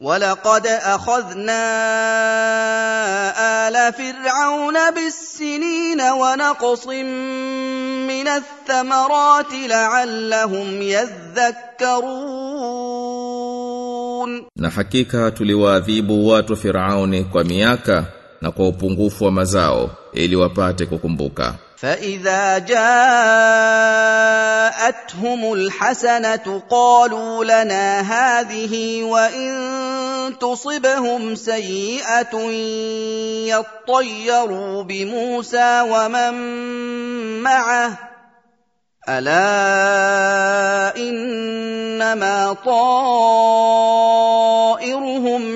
ولقد اخذنا ال فرعون بالسنين ونقص من الثمرات لعلهم يذكرون Na hakika tuliwaadhibu watu Firauni kwa miaka na kwa upungufu wa mazao ili wapate kukumbuka. فإذا جاءتهم الحسنة قالوا لنا هذه وإن تصبهم سيئة يطيروا بموسى ومن معه ألا إنما طائرهم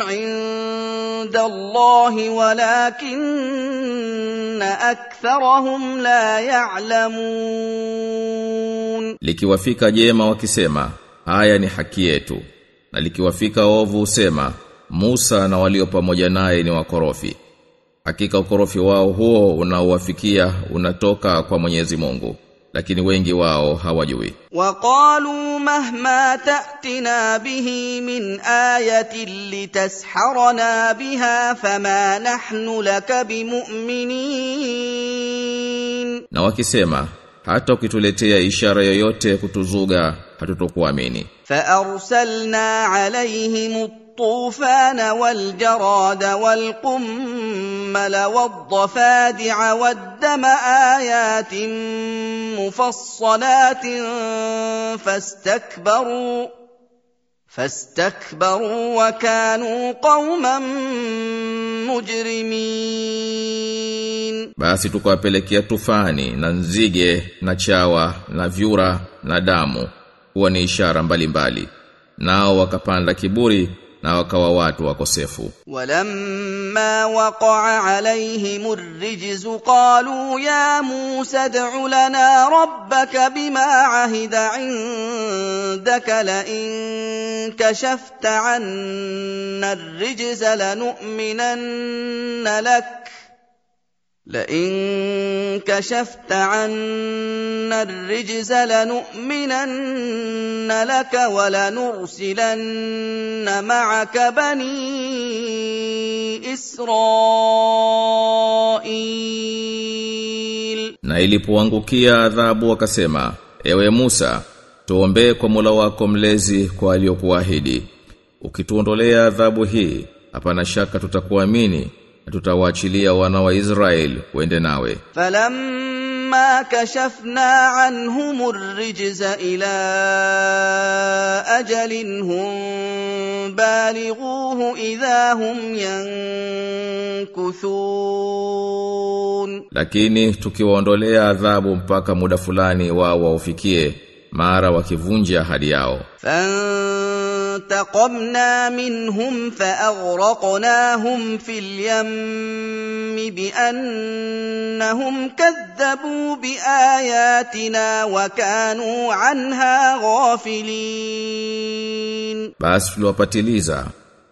عند الله ولكن أكثرهم لا يعلمون Likiwafika jema wakisema, haya ni haki yetu. Na likiwafika ovu usema, Musa na walio pamoja naye ni wakorofi. Hakika ukorofi wao huo unaowafikia unatoka kwa Mwenyezi Mungu, lakini wengi wao hawajui. Waqalu mahma ta'tina bihi min ayatin litasharana biha fama nahnu laka bimu'minin. Na wakisema hata ukituletea ishara yoyote kutuzuga hatutokuamini. Fa arsalna alayhim الطوفان والجراد والقمل والضفادع والدم آيات مفصلات فاستكبروا فاستكبروا وكانوا قوما مجرمين Basi tukawapelekea tufani na nzige na chawa na vyura na damu huwa ni ishara mbalimbali. Nao wakapanda kiburi na wakawa watu wakosefu. ولما وقع عليهم الرجز قالوا يا موسى ادع لنا ربك بما عهد عندك لئن كشفت عنا الرجز لنؤمنن لك لئن كشفت عنا الرجز لنؤمنن لك ولنرسلن معك بني إسرائيل Na ilipoangukia adhabu wakasema, ewe Musa, tuombee kwa Mola wako mlezi kwa aliyokuahidi. Ukituondolea adhabu hii, hapana shaka tutakuamini na tutawaachilia wana wa Israeli wende nawe. Falamma kashafna anhum rijza ila ajalin hum balighuhu idha hum yankuthun. Lakini tukiwaondolea adhabu mpaka muda fulani wao waufikie mara wakivunja ahadi yao. Fan فانتقمنا منهم فأغرقناهم في اليم بأنهم كذبوا بآياتنا وكانوا عنها غافلين. بس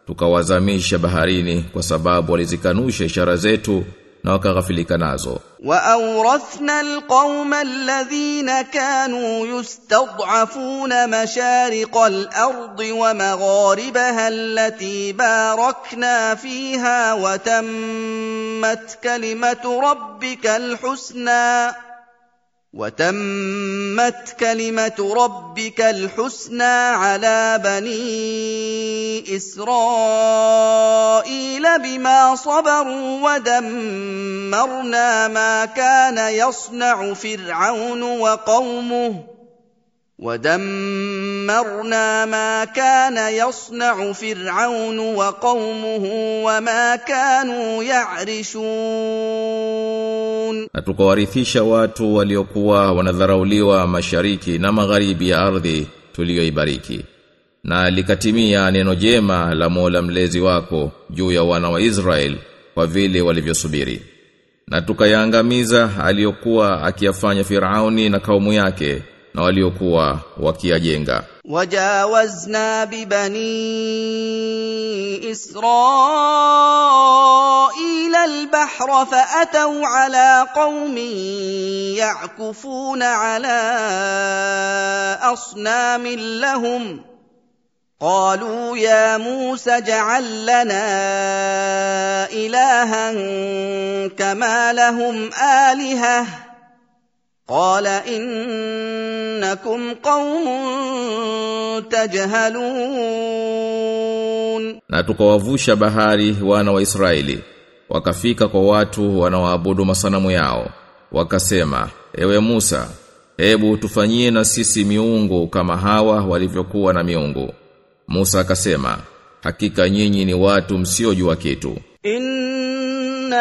tukawazamisha baharini kwa sababu walizikanusha ishara zetu na wakaghafilika nazo. وأورثنا القوم الذين كانوا يستضعفون مشارق الأرض ومغاربها التي باركنا فيها وتمت كلمة ربك الحسنى وتمت كلمة ربك الحسنى على بني إسرائيل بما صبروا ودمرنا ما كان يصنع فرعون وقومه ودمرنا ما كان يصنع فرعون وقومه وما كانوا يعرشون Na tukawarithisha watu waliokuwa wanadharauliwa mashariki na magharibi ya ardhi tuliyoibariki. Na likatimia neno jema la Mola mlezi wako juu ya wana wa Israel kwa vile walivyosubiri. Na tukayaangamiza aliyokuwa akiyafanya Firauni na kaumu yake na waliokuwa wakiyajenga wajawazna bibani israila albahra faatau ala qaumin yakufuna ala asnamin lahum قالوا يا موسى اجعل لنا الها كما لهم الهه قال إنكم قوم تجهلون Na tukawavusha bahari wana wa Israeli wakafika kwa watu wanaoabudu masanamu yao wakasema ewe Musa hebu tufanyie na sisi miungu kama hawa walivyokuwa na miungu Musa akasema hakika nyinyi ni watu msiojua kitu إن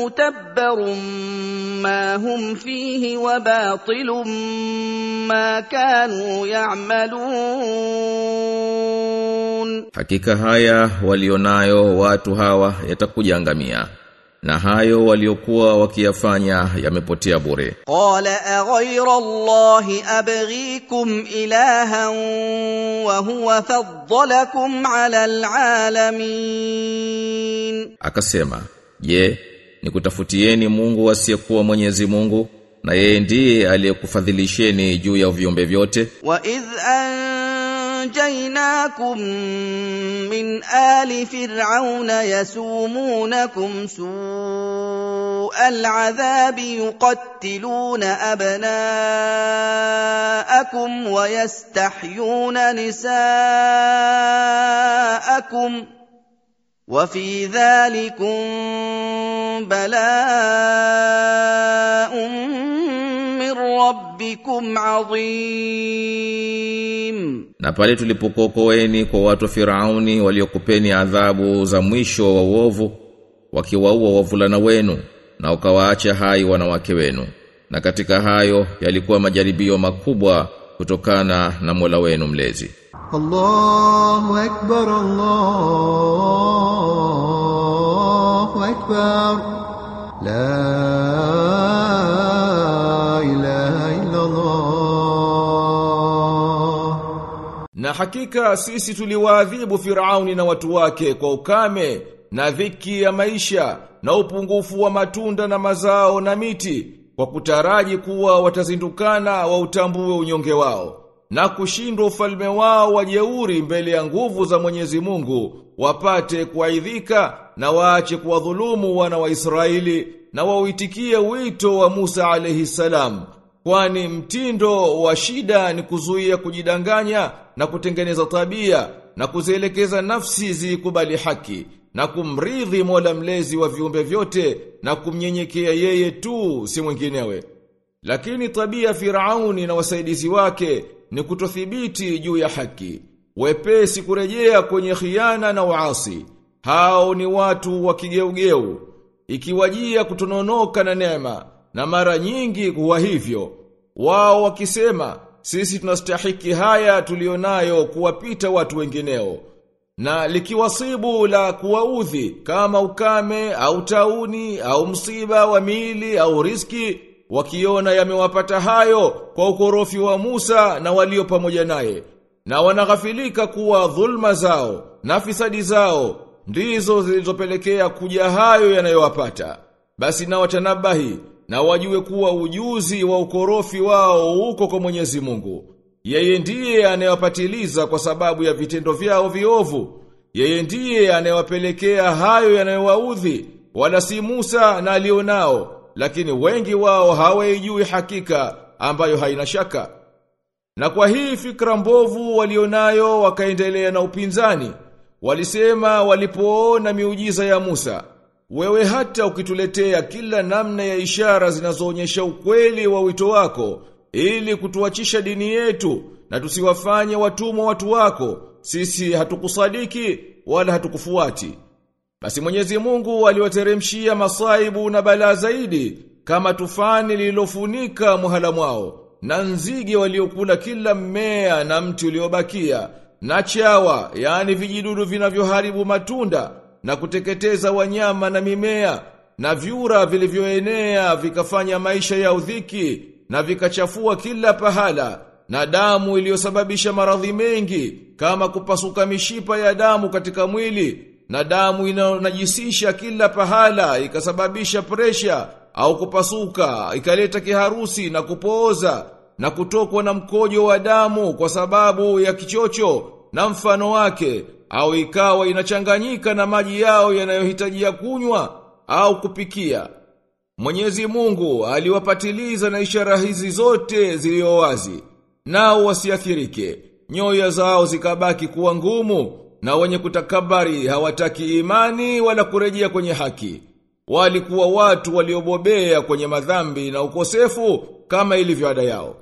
متبر ما هم فيه وباطل ما كانوا يعملون Hakika haya walionayo watu hawa yatakujangamia na hayo waliokuwa wakiyafanya yamepotea bure. قال أغير الله أبغيكم إلها وهو فضلكم على العالمين Akasema, "Je, nikutafutieni Mungu asiyekuwa Mwenyezi Mungu na yeye ndiye aliyekufadhilisheni juu ya viumbe vyote. Wa idh anjaynakum min ali fir'auna yasumunakum su 'adhabi yuqattiluna abna'akum wa yastahyuna nisa'akum wa fi dhalikum بلاء من ربكم عظيم Na pale tulipokuokoeni kwa watu wa Firauni waliokupeni adhabu za mwisho wa uovu wakiwaua wavulana wenu na ukawaacha hai wanawake wenu na katika hayo yalikuwa majaribio makubwa kutokana na Mola wenu mlezi الله أكبر الله أكبر na hakika sisi tuliwaadhibu Firauni na watu wake kwa ukame na dhiki ya maisha na upungufu wa matunda na mazao na miti kwa kutaraji kuwa watazindukana wautambue unyonge wao na kushindwa ufalme wao wa jeuri mbele ya nguvu za Mwenyezi Mungu wapate kuaidhika na waache kuwadhulumu wana wa Israeli na wauitikie wito wa Musa alayhi salam Kwani mtindo wa shida ni kuzuia kujidanganya na kutengeneza tabia na kuzielekeza nafsi zikubali haki na kumridhi Mola mlezi wa viumbe vyote na kumnyenyekea yeye tu si mwinginewe. Lakini tabia Firauni na wasaidizi wake ni kutothibiti juu ya haki. Wepesi kurejea kwenye khiana na uasi. Hao ni watu wa kigeugeu. Ikiwajia kutononoka na neema na mara nyingi huwa hivyo. Wao wakisema sisi tunastahiki haya tulionayo kuwapita watu wengineo. Na likiwasibu la kuwaudhi kama ukame au tauni au msiba wa miili au riski wakiona yamewapata hayo kwa ukorofi wa Musa na walio pamoja naye na wanaghafilika kuwa dhulma zao na fisadi zao ndizo zilizopelekea kuja hayo yanayowapata. Basi na watanabahi na wajue kuwa ujuzi wa ukorofi wao uko kwa Mwenyezi Mungu. Yeye ndiye anayewapatiliza kwa sababu ya vitendo vyao viovu. Yeye ndiye anayewapelekea hayo yanayowaudhi wala si Musa na alionao lakini wengi wao hawaijui hakika ambayo haina shaka. Na kwa hii fikra mbovu walionayo wakaendelea na upinzani, walisema walipoona miujiza ya Musa, wewe hata ukituletea kila namna ya ishara zinazoonyesha ukweli wa wito wako, ili kutuachisha dini yetu na tusiwafanye watumwa watu wako, sisi hatukusadiki wala hatukufuati. Basi Mwenyezi Mungu aliwateremshia masaibu na balaa zaidi kama tufani lililofunika muhala mwao na nzige waliokula kila mmea na mti uliobakia na chawa yani vijidudu vinavyoharibu matunda na kuteketeza wanyama na mimea na vyura vilivyoenea vikafanya maisha ya udhiki na vikachafua kila pahala na damu iliyosababisha maradhi mengi kama kupasuka mishipa ya damu katika mwili na damu inayonajisisha kila pahala ikasababisha presha au kupasuka ikaleta kiharusi na kupooza na kutokwa na mkojo wa damu kwa sababu ya kichocho na mfano wake au ikawa inachanganyika na maji yao yanayohitajia kunywa au kupikia. Mwenyezi Mungu aliwapatiliza na ishara hizi zote zilizowazi nao wasiathirike, nyoya zao zikabaki kuwa ngumu, na wenye kutakabari hawataki imani wala kurejea kwenye haki. Walikuwa watu waliobobea kwenye madhambi na ukosefu kama ilivyo ada yao.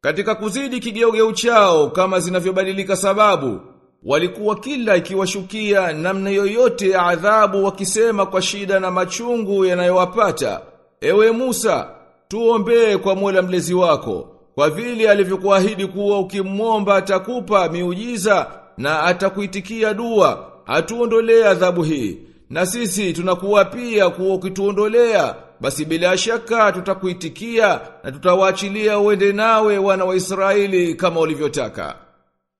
Katika kuzidi kigeugeu chao kama zinavyobadilika sababu, walikuwa kila ikiwashukia namna yoyote ya adhabu wakisema kwa shida na machungu yanayowapata. Ewe Musa, tuombee kwa Mola mlezi wako, kwa vile alivyokuahidi kuwa ukimwomba atakupa miujiza na atakuitikia dua, atuondolee adhabu hii. Na sisi tunakuwa pia kuwa ukituondolea, basi bila shaka tutakuitikia na tutawaachilia uende nawe wana wa Israeli kama ulivyotaka.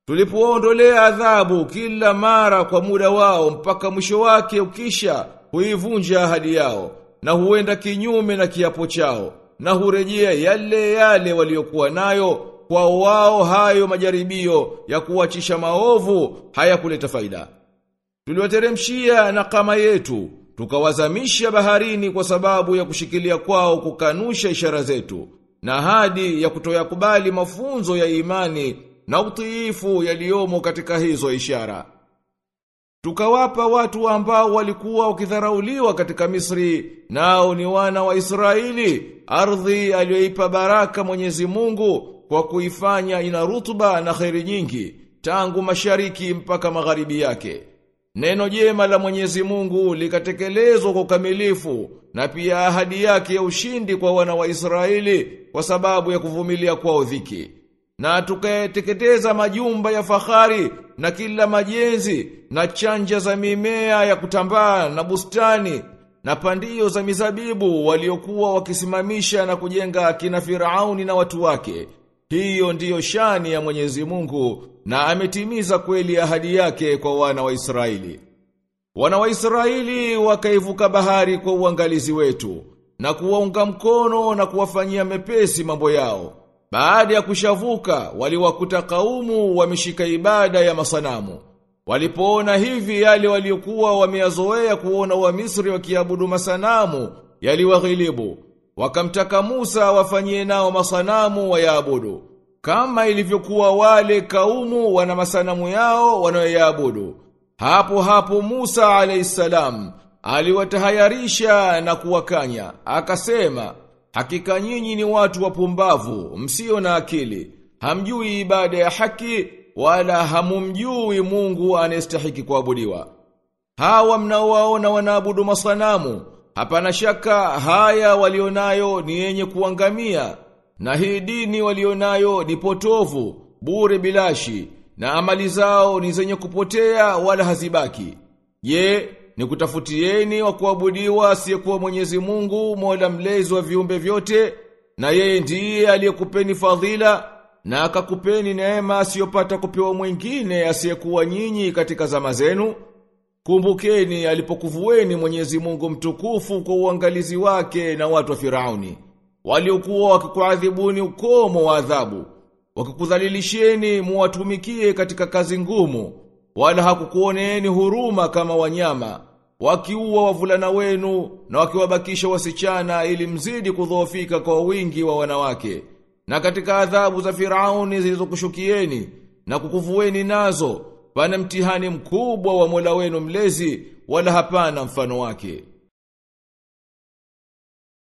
Tulipoondolea adhabu kila mara kwa muda wao mpaka mwisho wake ukisha huivunja ahadi yao na huenda kinyume na kiapo chao na hurejea yale yale waliokuwa nayo kwa wao hayo majaribio ya kuwachisha maovu hayakuleta faida. Tuliwateremshia na kama yetu, tukawazamisha baharini kwa sababu ya kushikilia kwao kukanusha ishara zetu, na hadi ya kutoyakubali mafunzo ya imani na utiifu yaliyomo katika hizo ishara. Tukawapa watu ambao walikuwa wakidharauliwa katika Misri, nao ni wana wa Israeli, ardhi aliyoipa baraka Mwenyezi Mungu kwa kuifanya ina rutuba na kheri nyingi, tangu mashariki mpaka magharibi yake. Neno jema la Mwenyezi Mungu likatekelezwa kwa ukamilifu na pia ahadi yake ya ushindi kwa wana wa Israeli kwa sababu ya kuvumilia kwao dhiki. Na tukayateketeza majumba ya fahari na kila majenzi na chanja za mimea ya kutambaa na bustani na pandio za mizabibu waliokuwa wakisimamisha na kujenga kina Firauni na watu wake. Hiyo ndiyo shani ya Mwenyezi Mungu na ametimiza kweli ahadi yake kwa wana wa Israeli. Wana wa Israeli wakaivuka bahari kwa uangalizi wetu na kuwaunga mkono na kuwafanyia mepesi mambo yao. Baada ya kushavuka waliwakuta kaumu wameshika ibada ya masanamu. Walipoona hivi yale waliokuwa wameyazoea kuona wa Misri wakiabudu masanamu yaliwaghilibu. Wakamtaka Musa wafanyie nao masanamu wayaabudu. Kama ilivyokuwa wale kaumu wana masanamu yao wanayoyaabudu. Hapo hapo Musa alayhisalam aliwatahayarisha na kuwakanya. Akasema, hakika nyinyi ni watu wapumbavu, msio na akili. Hamjui ibada ya haki wala hamumjui Mungu anayestahiki kuabudiwa. Hawa mnaowaona wanaabudu masanamu, hapana shaka haya walionayo ni yenye kuangamia, na hii dini walionayo ni potovu, bure bilashi, na amali zao ni zenye kupotea wala hazibaki. Je, ni kutafutieni wa kuabudiwa asiyekuwa Mwenyezi Mungu, Mola mlezi wa viumbe vyote, na yeye ndiye aliyekupeni fadhila na akakupeni neema asiyopata kupewa mwingine asiyekuwa nyinyi katika zama zenu. Kumbukeni alipokuvueni Mwenyezi Mungu mtukufu kwa uangalizi wake na watu wa Firauni waliokuwa wakikuadhibuni ukomo wa adhabu, wakikudhalilisheni muwatumikie katika kazi ngumu, wala hakukuoneeni huruma kama wanyama, wakiua wavulana wenu na wakiwabakisha wasichana ili mzidi kudhoofika kwa wingi wa wanawake. Na katika adhabu za Firauni zilizokushukieni na kukuvueni nazo, pana mtihani mkubwa wa Mola wenu mlezi wala hapana mfano wake.